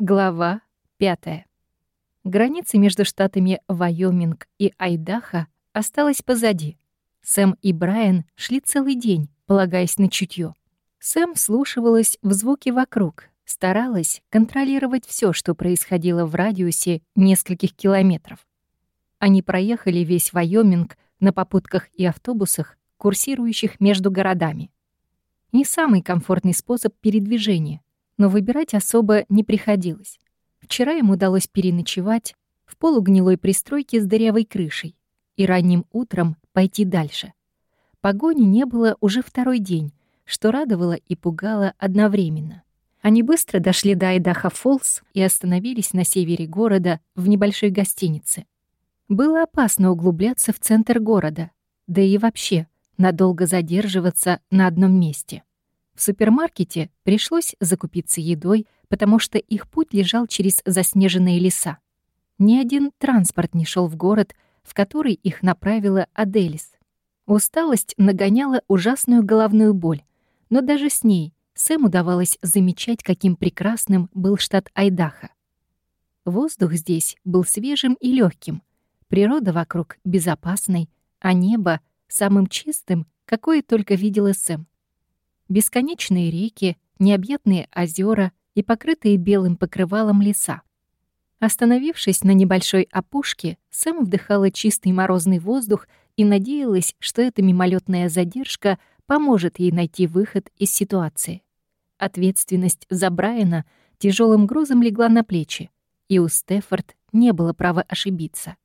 Глава 5. Граница между штатами Вайоминг и Айдахо осталась позади. Сэм и Брайан шли целый день, полагаясь на чутье. Сэм вслушивалась в звуки вокруг, старалась контролировать все, что происходило в радиусе нескольких километров. Они проехали весь Вайоминг на попутках и автобусах, курсирующих между городами. Не самый комфортный способ передвижения, но выбирать особо не приходилось. Вчера им удалось переночевать в полугнилой пристройке с дырявой крышей и ранним утром пойти дальше. Погони не было уже второй день, что радовало и пугало одновременно. Они быстро дошли до Айдаха Фоллс и остановились на севере города в небольшой гостинице. Было опасно углубляться в центр города, да и вообще надолго задерживаться на одном месте. В супермаркете пришлось закупиться едой, потому что их путь лежал через заснеженные леса. Ни один транспорт не шел в город, в который их направила Аделис. Усталость нагоняла ужасную головную боль, но даже с ней Сэм удавалось замечать, каким прекрасным был штат Айдаха. Воздух здесь был свежим и легким, природа вокруг безопасной, а небо — самым чистым, какое только видела Сэм. Бесконечные реки, необъятные озера и покрытые белым покрывалом леса. Остановившись на небольшой опушке, Сэм вдыхала чистый морозный воздух и надеялась, что эта мимолетная задержка поможет ей найти выход из ситуации. Ответственность за Брайана тяжелым грузом легла на плечи, и у Стефорд не было права ошибиться.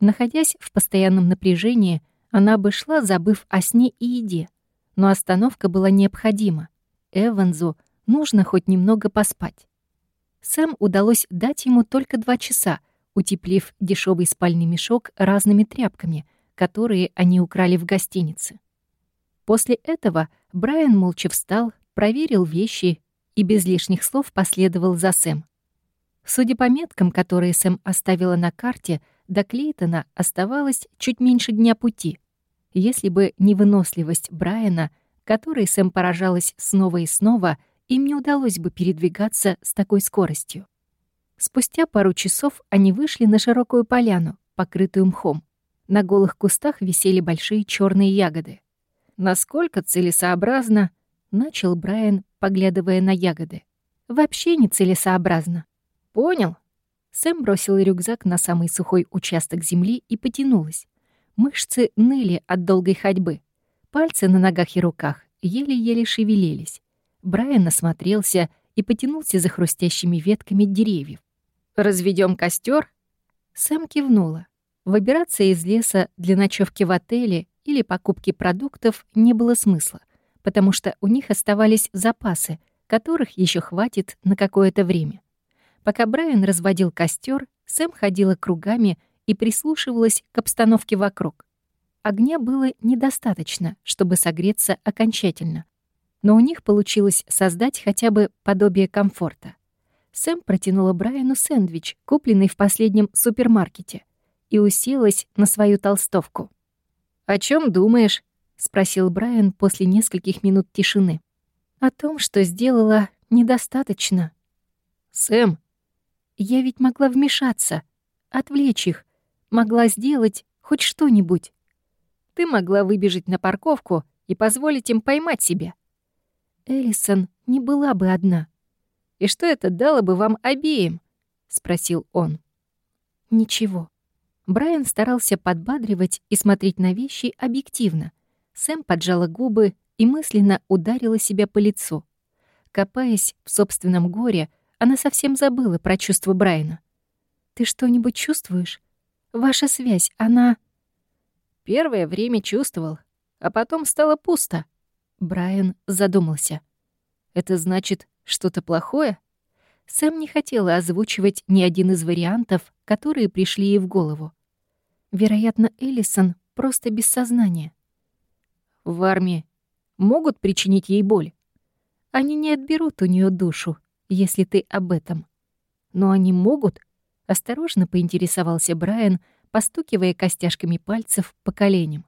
Находясь в постоянном напряжении, она бы шла, забыв о сне и еде — но остановка была необходима. Эванзу нужно хоть немного поспать. Сэм удалось дать ему только два часа, утеплив дешевый спальный мешок разными тряпками, которые они украли в гостинице. После этого Брайан молча встал, проверил вещи и без лишних слов последовал за Сэм. Судя по меткам, которые Сэм оставила на карте, до Клейтона оставалось чуть меньше дня пути — если бы не выносливость Брайана, которой Сэм поражалась снова и снова, им не удалось бы передвигаться с такой скоростью. Спустя пару часов они вышли на широкую поляну, покрытую мхом. На голых кустах висели большие черные ягоды. «Насколько целесообразно?» — начал Брайан, поглядывая на ягоды. «Вообще не целесообразно». «Понял?» Сэм бросил рюкзак на самый сухой участок земли и потянулась. Мышцы ныли от долгой ходьбы. Пальцы на ногах и руках еле-еле шевелились. Брайан осмотрелся и потянулся за хрустящими ветками деревьев. Разведем костер? Сэм кивнула. Выбираться из леса для ночевки в отеле или покупки продуктов не было смысла, потому что у них оставались запасы, которых еще хватит на какое-то время. Пока Брайан разводил костер, Сэм ходила кругами и прислушивалась к обстановке вокруг. Огня было недостаточно, чтобы согреться окончательно, но у них получилось создать хотя бы подобие комфорта. Сэм протянула Брайану сэндвич, купленный в последнем супермаркете, и уселась на свою толстовку. «О чем думаешь?» — спросил Брайан после нескольких минут тишины. «О том, что сделала недостаточно». «Сэм!» «Я ведь могла вмешаться, отвлечь их, могла сделать хоть что-нибудь. Ты могла выбежать на парковку и позволить им поймать себя. Эллисон не была бы одна. И что это дало бы вам обеим? спросил он. Ничего. Брайан старался подбадривать и смотреть на вещи объективно. Сэм поджала губы и мысленно ударила себя по лицу. Копаясь в собственном горе, она совсем забыла про чувства Брайана. «Ты что-нибудь чувствуешь?» Ваша связь, она...» Первое время чувствовал, а потом стало пусто. Брайан задумался. «Это значит что-то плохое?» Сэм не хотела озвучивать ни один из вариантов, которые пришли ей в голову. Вероятно, Эллисон просто без сознания. В армии могут причинить ей боль. Они не отберут у нее душу, если ты об этом. Но они могут Осторожно поинтересовался Брайан, постукивая костяшками пальцев по коленям.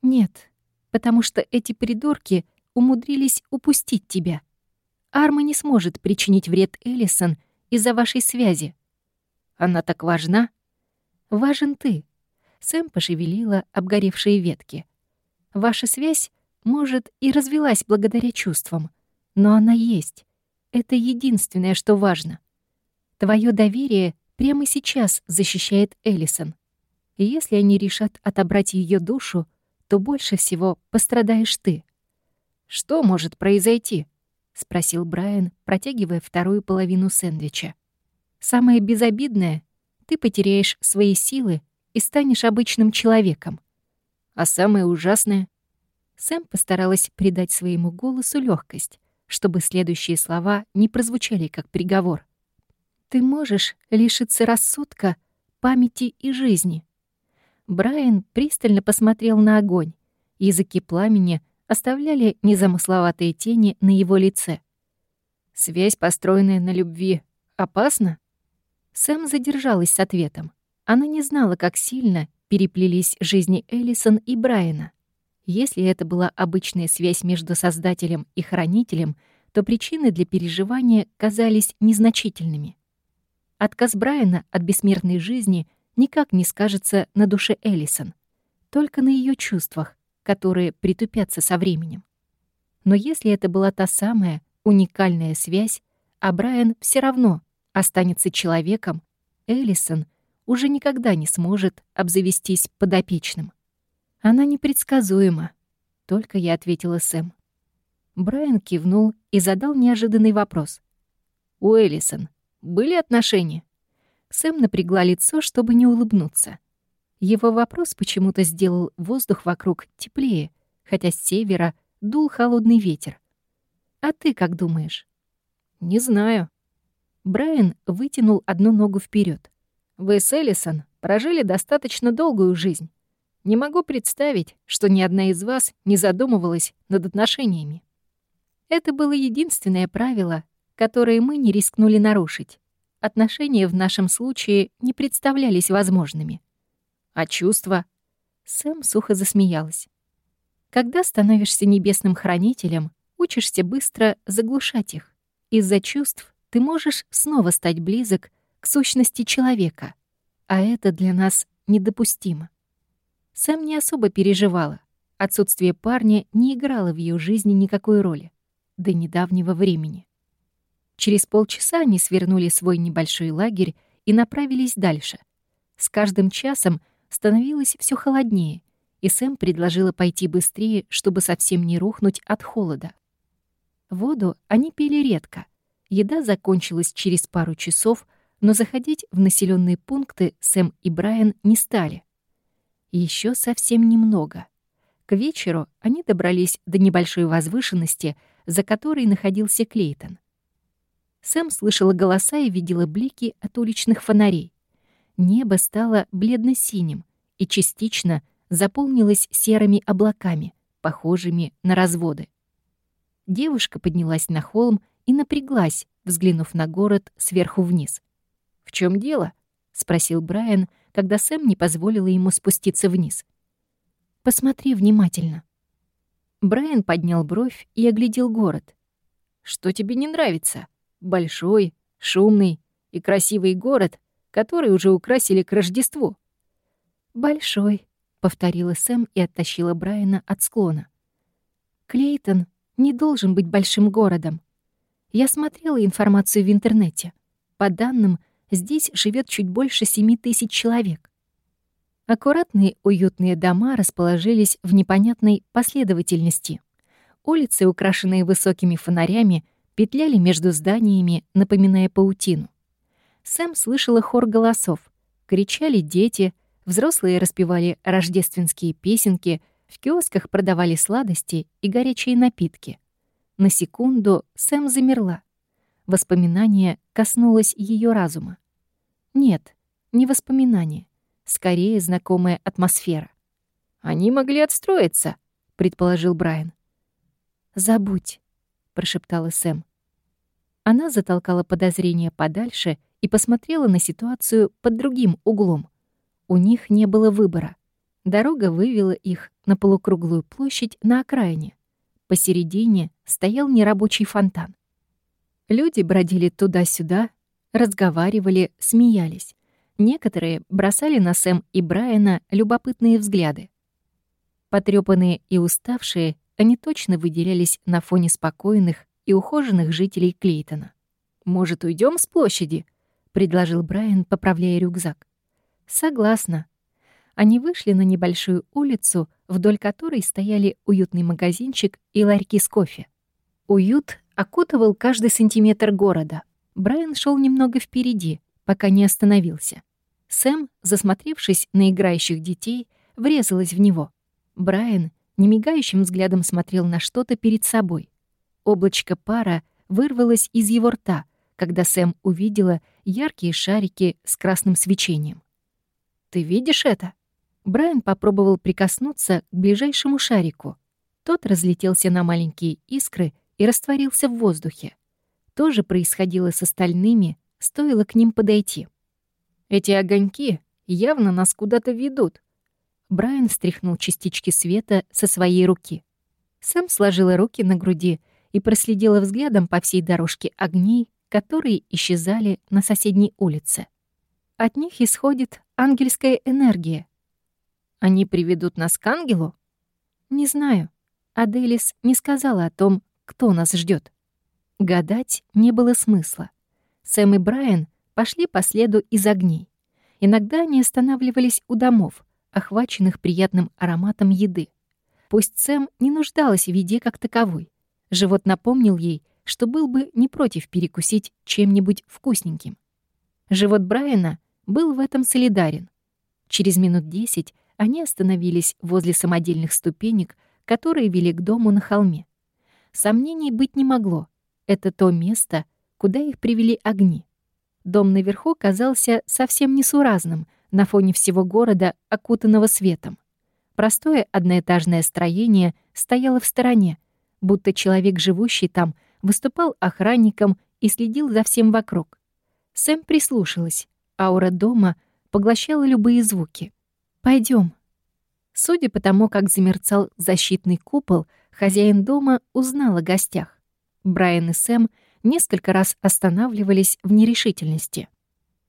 «Нет, потому что эти придурки умудрились упустить тебя. Арма не сможет причинить вред Эллисон, из-за вашей связи. Она так важна? Важен ты. Сэм пошевелила обгоревшие ветки. Ваша связь, может, и развелась благодаря чувствам, но она есть. Это единственное, что важно. Твое доверие прямо сейчас защищает Эллисон. И если они решат отобрать ее душу, то больше всего пострадаешь ты. Что может произойти? спросил Брайан, протягивая вторую половину сэндвича. Самое безобидное — ты потеряешь свои силы и станешь обычным человеком. А самое ужасное — Сэм постаралась придать своему голосу легкость, чтобы следующие слова не прозвучали как приговор. Ты можешь лишиться рассудка, памяти и жизни. Брайан пристально посмотрел на огонь. Языки пламени оставляли незамысловатые тени на его лице. «Связь, построенная на любви, опасна?» Сэм задержалась с ответом. Она не знала, как сильно переплелись жизни Эллисон и Брайана. Если это была обычная связь между создателем и хранителем, то причины для переживания казались незначительными. Отказ Брайана от бессмертной жизни никак не скажется на душе Эллисон, только на ее чувствах, которые притупятся со временем. Но если это была та самая уникальная связь, а Брайан все равно останется человеком, Эллисон уже никогда не сможет обзавестись подопечным. Она непредсказуема, только я ответила Сэм. Брайан кивнул и задал неожиданный вопрос. «У Эллисон были отношения?» Сэм напрягла лицо, чтобы не улыбнуться. Его вопрос почему-то сделал воздух вокруг теплее, хотя с севера дул холодный ветер. «А ты как думаешь?» «Не знаю». Брайан вытянул одну ногу вперед. «Вы с Эллисон прожили достаточно долгую жизнь. Не могу представить, что ни одна из вас не задумывалась над отношениями. Это было единственное правило, которое мы не рискнули нарушить. Отношения в нашем случае не представлялись возможными. А чувства? Сэм сухо засмеялась. Когда становишься небесным хранителем, учишься быстро заглушать их. Из-за чувств ты можешь снова стать близок к сущности человека, а это для нас недопустимо. Сэм не особо переживала. Отсутствие парня не играло в ее жизни никакой роли до недавнего времени. Через полчаса они свернули свой небольшой лагерь и направились дальше. С каждым часом становилось все холоднее, и Сэм предложила пойти быстрее, чтобы совсем не рухнуть от холода. Воду они пили редко. Еда закончилась через пару часов, но заходить в населенные пункты Сэм и Брайан не стали. Еще совсем немного. К вечеру они добрались до небольшой возвышенности, за которой находился Клейтон. Сэм слышала голоса и видела блики от уличных фонарей. Небо стало бледно-синим и частично заполнилось серыми облаками, похожими на разводы. Девушка поднялась на холм и напряглась, взглянув на город сверху вниз. «В чем дело?» — спросил Брайан, когда Сэм не позволила ему спуститься вниз. «Посмотри внимательно». Брайан поднял бровь и оглядел город. «Что тебе не нравится? Большой, шумный и красивый город который уже украсили к Рождеству. «Большой», — повторила Сэм и оттащила Брайана от склона. «Клейтон не должен быть большим городом. Я смотрела информацию в интернете. По данным, здесь живет чуть больше семи тысяч человек. Аккуратные уютные дома расположились в непонятной последовательности. Улицы, украшенные высокими фонарями, петляли между зданиями, напоминая паутину. Сэм слышала хор голосов. Кричали дети, взрослые распевали рождественские песенки, в киосках продавали сладости и горячие напитки. На секунду Сэм замерла. Воспоминание коснулось ее разума. Нет, не воспоминание, скорее знакомая атмосфера. «Они могли отстроиться», — предположил Брайан. «Забудь», — прошептала Сэм. Она затолкала подозрения подальше и посмотрела на ситуацию под другим углом. У них не было выбора. Дорога вывела их на полукруглую площадь на окраине. Посередине стоял нерабочий фонтан. Люди бродили туда-сюда, разговаривали, смеялись. Некоторые бросали на Сэм и Брайана любопытные взгляды. Потрёпанные и уставшие, они точно выделялись на фоне спокойных и ухоженных жителей Клейтона. «Может, уйдем с площади?» — предложил Брайан, поправляя рюкзак. «Согласна». Они вышли на небольшую улицу, вдоль которой стояли уютный магазинчик и ларьки с кофе. Уют окутывал каждый сантиметр города. Брайан шел немного впереди, пока не остановился. Сэм, засмотревшись на играющих детей, врезалась в него. Брайан немигающим взглядом смотрел на что-то перед собой. Облачко пара вырвалось из его рта, когда Сэм увидела яркие шарики с красным свечением. «Ты видишь это?» Брайан попробовал прикоснуться к ближайшему шарику. Тот разлетелся на маленькие искры и растворился в воздухе. То же происходило с остальными, стоило к ним подойти. «Эти огоньки явно нас куда-то ведут», Брайан стряхнул частички света со своей руки. Сэм сложила руки на груди и проследила взглядом по всей дорожке огней, которые исчезали на соседней улице. От них исходит ангельская энергия. Они приведут нас к ангелу? Не знаю. Аделис не сказала о том, кто нас ждет. Гадать не было смысла. Сэм и Брайан пошли по следу из огней. Иногда они останавливались у домов, охваченных приятным ароматом еды. Пусть Сэм не нуждалась в еде как таковой. Живот напомнил ей, что был бы не против перекусить чем-нибудь вкусненьким. Живот Брайана был в этом солидарен. Через минут десять они остановились возле самодельных ступенек, которые вели к дому на холме. Сомнений быть не могло. Это то место, куда их привели огни. Дом наверху казался совсем несуразным — на фоне всего города, окутанного светом. Простое одноэтажное строение стояло в стороне, будто человек, живущий там, выступал охранником и следил за всем вокруг. Сэм прислушалась. Аура дома поглощала любые звуки. Пойдем. Судя по тому, как замерцал защитный купол, хозяин дома узнал о гостях. Брайан и Сэм несколько раз останавливались в нерешительности.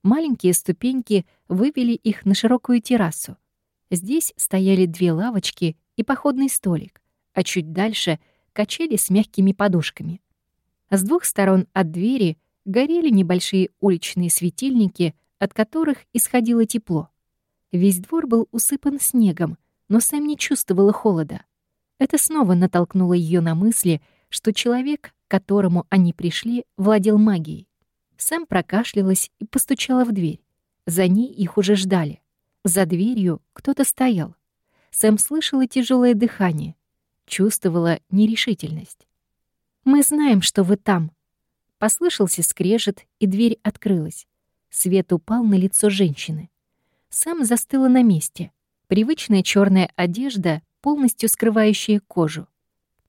Маленькие ступеньки вывели их на широкую террасу. Здесь стояли две лавочки и походный столик, а чуть дальше — качели с мягкими подушками. С двух сторон от двери горели небольшие уличные светильники, от которых исходило тепло. Весь двор был усыпан снегом, но Сэм не чувствовала холода. Это снова натолкнуло ее на мысли, что человек, к которому они пришли, владел магией. Сэм прокашлялась и постучала в дверь. За ней их уже ждали. За дверью кто-то стоял. Сэм слышала тяжелое дыхание, чувствовала нерешительность. «Мы знаем, что вы там». Послышался скрежет, и дверь открылась. Свет упал на лицо женщины. Сэм застыла на месте. Привычная черная одежда, полностью скрывающая кожу.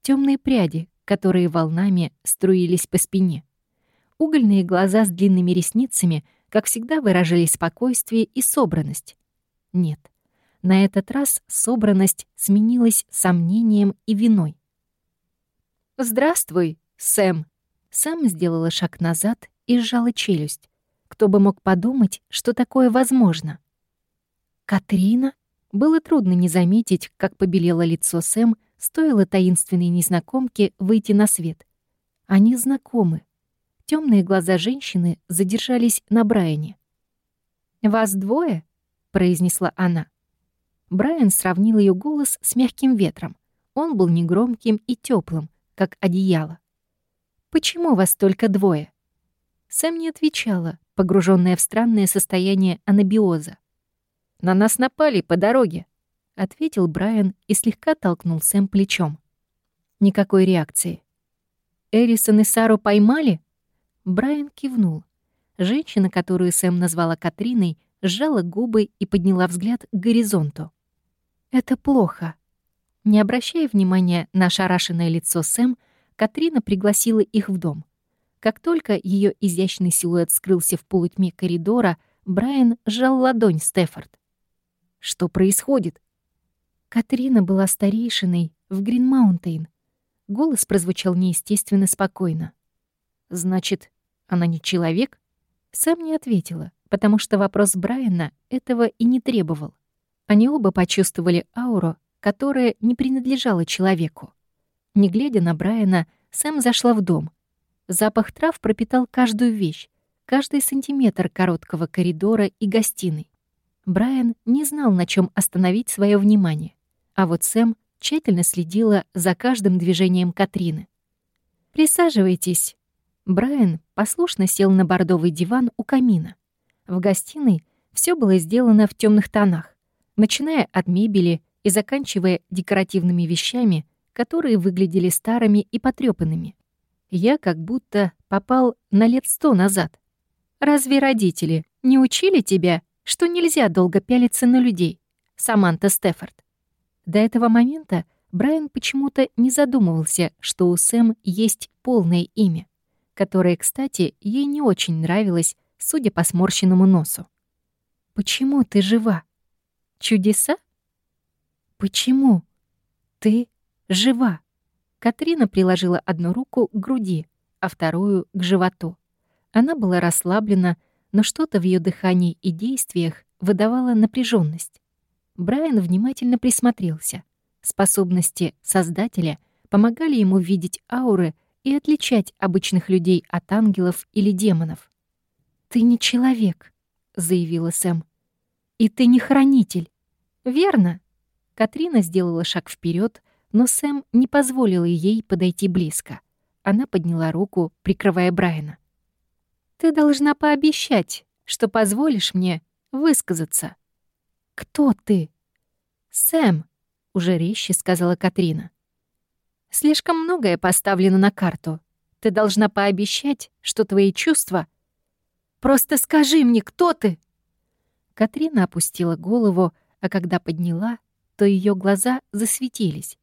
Темные пряди, которые волнами струились по спине. Угольные глаза с длинными ресницами, как всегда, выражали спокойствие и собранность. Нет, на этот раз собранность сменилась сомнением и виной. «Здравствуй, Сэм!» Сэм сделала шаг назад и сжала челюсть. Кто бы мог подумать, что такое возможно? «Катрина?» Было трудно не заметить, как побелело лицо Сэм, стоило таинственной незнакомке выйти на свет. Они знакомы. Темные глаза женщины задержались на Брайане. «Вас двое?» — произнесла она. Брайан сравнил ее голос с мягким ветром. Он был негромким и теплым, как одеяло. «Почему вас только двое?» Сэм не отвечала, погруженная в странное состояние анабиоза. «На нас напали по дороге», — ответил Брайан и слегка толкнул Сэм плечом. Никакой реакции. «Эрисон и Сару поймали?» Брайан кивнул. Женщина, которую Сэм назвала Катриной, сжала губы и подняла взгляд к горизонту. «Это плохо». Не обращая внимания на шарашенное лицо Сэм, Катрина пригласила их в дом. Как только ее изящный силуэт скрылся в полутьме коридора, Брайан сжал ладонь Стефорд. «Что происходит?» Катрина была старейшиной в Гринмаунтейн. Голос прозвучал неестественно спокойно. Значит, она не человек? Сэм не ответила, потому что вопрос Брайана этого и не требовал. Они оба почувствовали ауру, которая не принадлежала человеку. Не глядя на Брайана, Сэм зашла в дом. Запах трав пропитал каждую вещь, каждый сантиметр короткого коридора и гостиной. Брайан не знал, на чем остановить свое внимание, а вот Сэм тщательно следила за каждым движением Катрины. «Присаживайтесь». Брайан послушно сел на бордовый диван у камина. В гостиной все было сделано в темных тонах, начиная от мебели и заканчивая декоративными вещами, которые выглядели старыми и потрёпанными. Я как будто попал на лет сто назад. Разве родители не учили тебя, что нельзя долго пялиться на людей? Саманта Стефорд. До этого момента Брайан почему-то не задумывался, что у Сэм есть полное имя, которое, кстати, ей не очень нравилось, судя по сморщенному носу. «Почему ты жива? Чудеса? Почему ты жива?» Катрина приложила одну руку к груди, а вторую — к животу. Она была расслаблена, но что-то в ее дыхании и действиях выдавало напряженность. Брайан внимательно присмотрелся. Способности Создателя помогали ему видеть ауры и отличать обычных людей от ангелов или демонов. «Ты не человек», — заявила Сэм. «И ты не хранитель». «Верно». Катрина сделала шаг вперед, но Сэм не позволила ей подойти близко. Она подняла руку, прикрывая Брайана. «Ты должна пообещать, что позволишь мне высказаться». «Кто ты?» «Сэм», — уже резче сказала Катрина. «Слишком многое поставлено на карту. Ты должна пообещать, что твои чувства... Просто скажи мне, кто ты!» Катрина опустила голову, а когда подняла, то ее глаза засветились.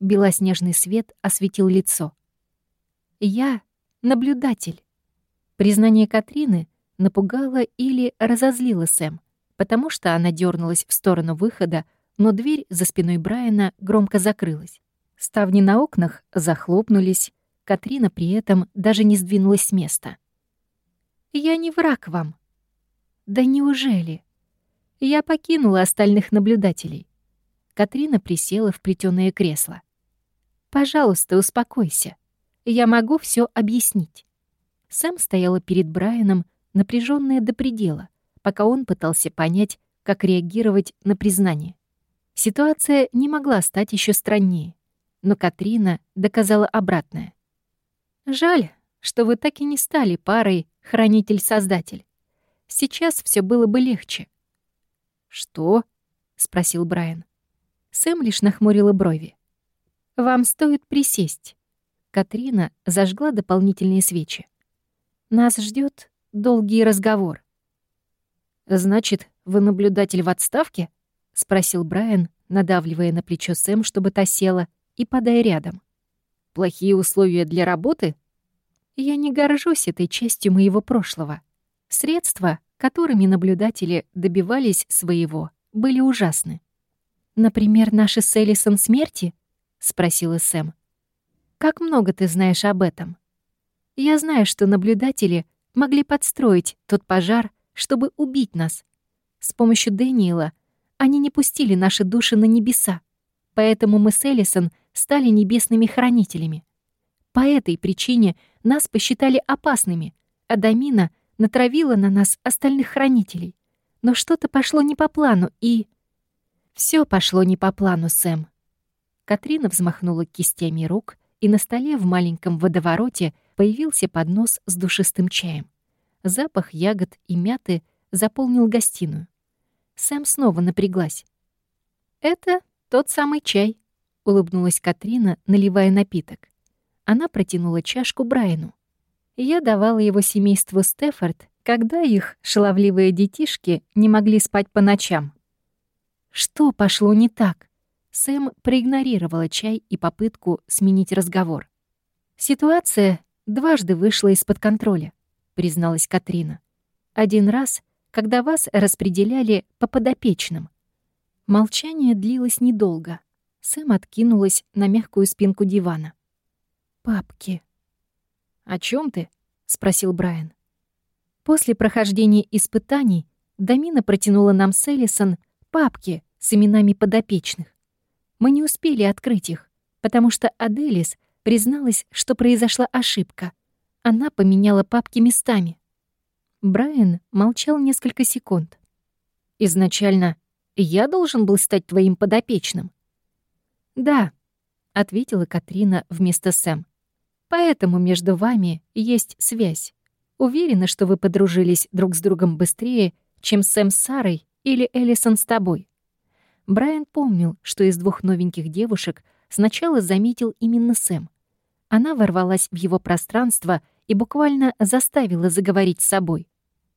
Белоснежный свет осветил лицо. «Я — наблюдатель». Признание Катрины напугало или разозлило Сэм, потому что она дернулась в сторону выхода, но дверь за спиной Брайана громко закрылась. Ставни на окнах захлопнулись, Катрина при этом даже не сдвинулась с места. «Я не враг вам». «Да неужели?» Я покинула остальных наблюдателей. Катрина присела в плетёное кресло. «Пожалуйста, успокойся. Я могу все объяснить». Сэм стояла перед Брайаном, напряженная до предела, пока он пытался понять, как реагировать на признание. Ситуация не могла стать еще страннее, но Катрина доказала обратное. «Жаль, что вы так и не стали парой хранитель-создатель. Сейчас все было бы легче». «Что?» — спросил Брайан. Сэм лишь нахмурила брови. «Вам стоит присесть». Катрина зажгла дополнительные свечи. «Нас ждет долгий разговор». «Значит, вы наблюдатель в отставке?» — спросил Брайан, надавливая на плечо Сэм, чтобы та села, и падая рядом. «Плохие условия для работы?» «Я не горжусь этой частью моего прошлого. Средства, которыми наблюдатели добивались своего, были ужасны. «Например, наши с Элисон смерти?» — спросила Сэм. «Как много ты знаешь об этом?» «Я знаю, что наблюдатели могли подстроить тот пожар, чтобы убить нас. С помощью Дэниела — они не пустили наши души на небеса, поэтому мы с Элисон стали небесными хранителями. По этой причине нас посчитали опасными, а Дамина натравила на нас остальных хранителей. Но что-то пошло не по плану, и... Все пошло не по плану, Сэм. Катрина взмахнула кистями рук, и на столе в маленьком водовороте появился поднос с душистым чаем. Запах ягод и мяты заполнил гостиную. Сэм снова напряглась. «Это тот самый чай», — улыбнулась Катрина, наливая напиток. Она протянула чашку Брайану. Я давала его семейству Стефорд, когда их шаловливые детишки не могли спать по ночам. Что пошло не так? Сэм проигнорировала чай и попытку сменить разговор. «Ситуация дважды вышла из-под контроля», — призналась Катрина. «Один раз — когда вас распределяли по подопечным. Молчание длилось недолго. Сэм откинулась на мягкую спинку дивана. «Папки». «О чем ты?» — спросил Брайан. После прохождения испытаний Дамина протянула нам с Эллисон папки с именами подопечных. Мы не успели открыть их, потому что Аделис призналась, что произошла ошибка. Она поменяла папки местами. Брайан молчал несколько секунд. «Изначально я должен был стать твоим подопечным?» «Да», — ответила Катрина вместо Сэм. «Поэтому между вами есть связь. Уверена, что вы подружились друг с другом быстрее, чем Сэм с Сарой или Эллисон с тобой». Брайан помнил, что из двух новеньких девушек сначала заметил именно Сэм. Она ворвалась в его пространство и буквально заставила заговорить с собой.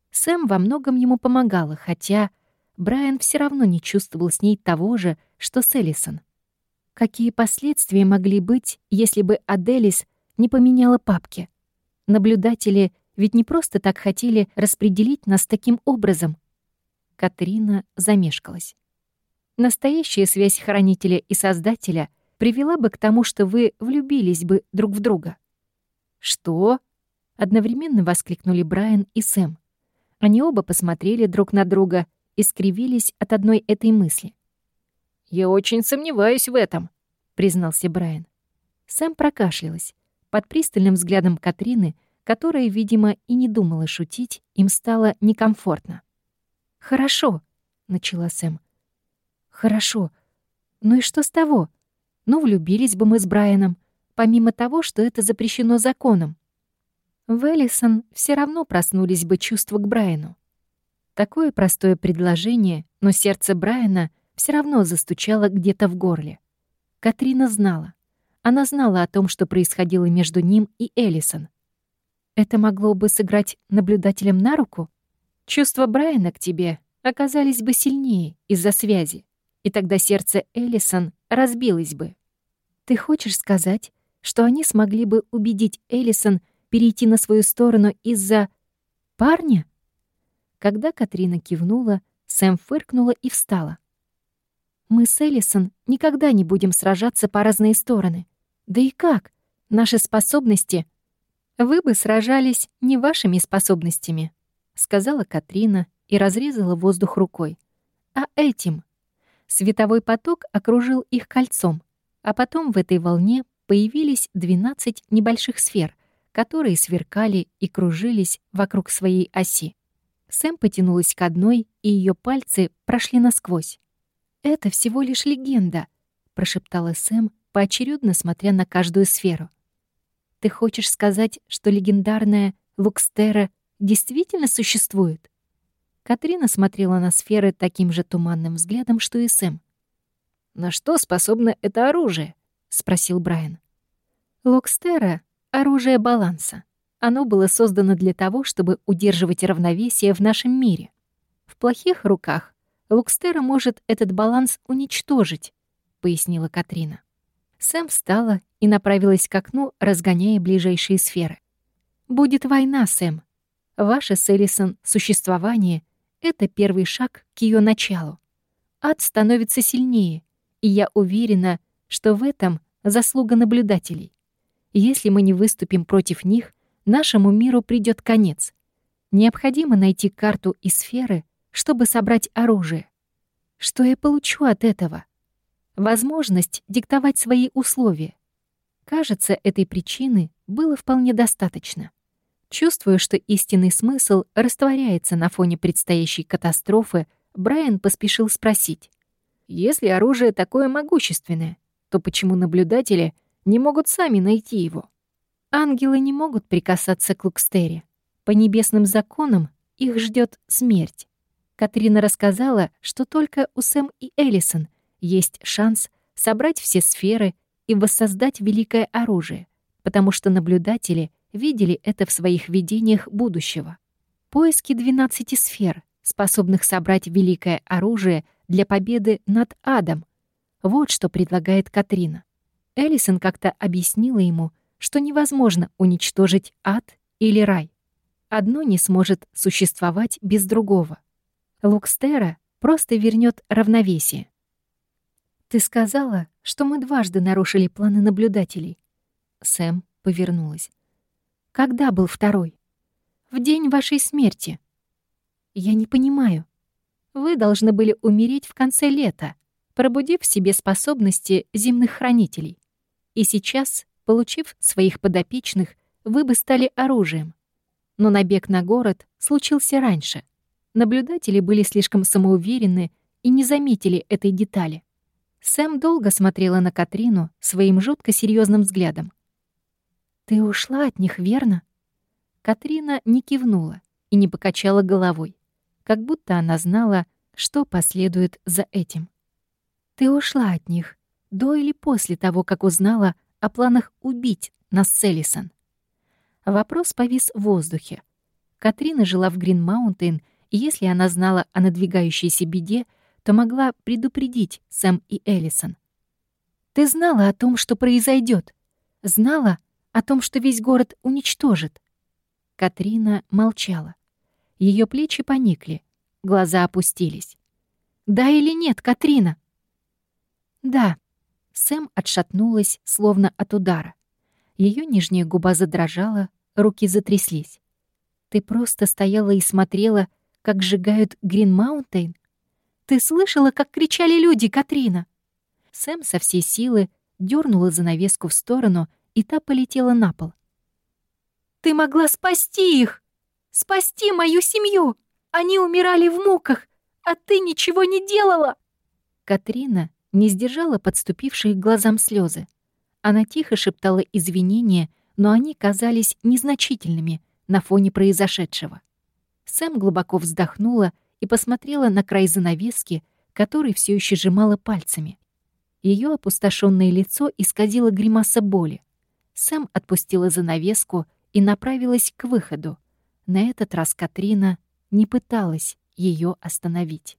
Сэм во многом ему помогала, хотя Брайан все равно не чувствовал с ней того же, что с Эллисон. Какие последствия могли быть, если бы Аделис не поменяла папки? Наблюдатели ведь не просто так хотели распределить нас таким образом. Катрина замешкалась. Настоящая связь хранителя и создателя привела бы к тому, что вы влюбились бы друг в друга. «Что?» — одновременно воскликнули Брайан и Сэм. Они оба посмотрели друг на друга и скривились от одной этой мысли. «Я очень сомневаюсь в этом», — признался Брайан. Сэм прокашлялась. Под пристальным взглядом Катрины, которая, видимо, и не думала шутить, им стало некомфортно. «Хорошо», — начала Сэм. «Хорошо. Ну и что с того? Ну, влюбились бы мы с Брайаном, помимо того, что это запрещено законом. В Эллисон все равно проснулись бы чувства к Брайану. Такое простое предложение, но сердце Брайана все равно застучало где-то в горле. Катрина знала. Она знала о том, что происходило между ним и Эллисон. Это могло бы сыграть наблюдателем на руку? Чувства Брайана к тебе оказались бы сильнее из-за связи, и тогда сердце Эллисон разбилось бы. Ты хочешь сказать, что они смогли бы убедить Эллисон перейти на свою сторону из-за парня? Когда Катрина кивнула, Сэм фыркнула и встала. «Мы с Эллисон никогда не будем сражаться по разные стороны. Да и как? Наши способности...» «Вы бы сражались не вашими способностями», — сказала Катрина и разрезала воздух рукой. «А этим». Световой поток окружил их кольцом, а потом в этой волне появились 12 небольших сфер — которые сверкали и кружились вокруг своей оси. Сэм потянулась к одной, и ее пальцы прошли насквозь. «Это всего лишь легенда», — прошептала Сэм, поочередно смотря на каждую сферу. «Ты хочешь сказать, что легендарная Лукстера действительно существует?» Катрина смотрела на сферы таким же туманным взглядом, что и Сэм. «На что способно это оружие?» — спросил Брайан. Лукстера оружие баланса. Оно было создано для того, чтобы удерживать равновесие в нашем мире. В плохих руках Лукстера может этот баланс уничтожить, пояснила Катрина. Сэм встала и направилась к окну, разгоняя ближайшие сферы. «Будет война, Сэм. Ваше с Элисон существование — это первый шаг к ее началу. Ад становится сильнее, и я уверена, что в этом заслуга наблюдателей. Если мы не выступим против них, нашему миру придет конец. Необходимо найти карту и сферы, чтобы собрать оружие. Что я получу от этого? Возможность диктовать свои условия. Кажется, этой причины было вполне достаточно. Чувствуя, что истинный смысл растворяется на фоне предстоящей катастрофы, Брайан поспешил спросить. «Если оружие такое могущественное, то почему наблюдатели — не могут сами найти его. Ангелы не могут прикасаться к Лукстере. По небесным законам их ждет смерть. Катрина рассказала, что только у Сэм и Эллисон есть шанс собрать все сферы и воссоздать великое оружие, потому что наблюдатели видели это в своих видениях будущего. Поиски 12 сфер, способных собрать великое оружие для победы над адом. Вот что предлагает Катрина. Эллисон как-то объяснила ему, что невозможно уничтожить ад или рай. Одно не сможет существовать без другого. Лукстера просто вернет равновесие. «Ты сказала, что мы дважды нарушили планы наблюдателей». Сэм повернулась. «Когда был второй?» В день вашей смерти. Я не понимаю. Вы должны были умереть в конце лета, пробудив в себе способности земных хранителей. И сейчас, получив своих подопечных, вы бы стали оружием. Но набег на город случился раньше. Наблюдатели были слишком самоуверены и не заметили этой детали. Сэм долго смотрела на Катрину своим жутко серьезным взглядом. «Ты ушла от них, верно?» Катрина не кивнула и не покачала головой, как будто она знала, что последует за этим. «Ты ушла от них до или после того, как узнала о планах убить нас Селисон?» Вопрос повис в воздухе. Катрина жила в Грин-Маунтейн, и если она знала о надвигающейся беде, то могла предупредить Сэм и Эллисон. «Ты знала о том, что произойдет, Знала о том, что весь город уничтожит?» Катрина молчала. Ее плечи поникли, глаза опустились. «Да или нет, Катрина?» «Да». Сэм отшатнулась, словно от удара. Ее нижняя губа задрожала, руки затряслись. «Ты просто стояла и смотрела, как сжигают Грин-Маунтейн? Ты слышала, как кричали люди, Катрина?» Сэм со всей силы дернула занавеску в сторону, и та полетела на пол. «Ты могла спасти их! Спасти мою семью! Они умирали в муках, а ты ничего не делала!» Катрина не сдержала подступившие к глазам слезы. Она тихо шептала извинения но они казались незначительными на фоне произошедшего. Сэм глубоко вздохнула и посмотрела на край занавески, который все еще сжимала пальцами. Ее опустошенное лицо исказило гримаса боли. Сэм отпустила занавеску и направилась к выходу. На этот раз Катрина не пыталась ее остановить.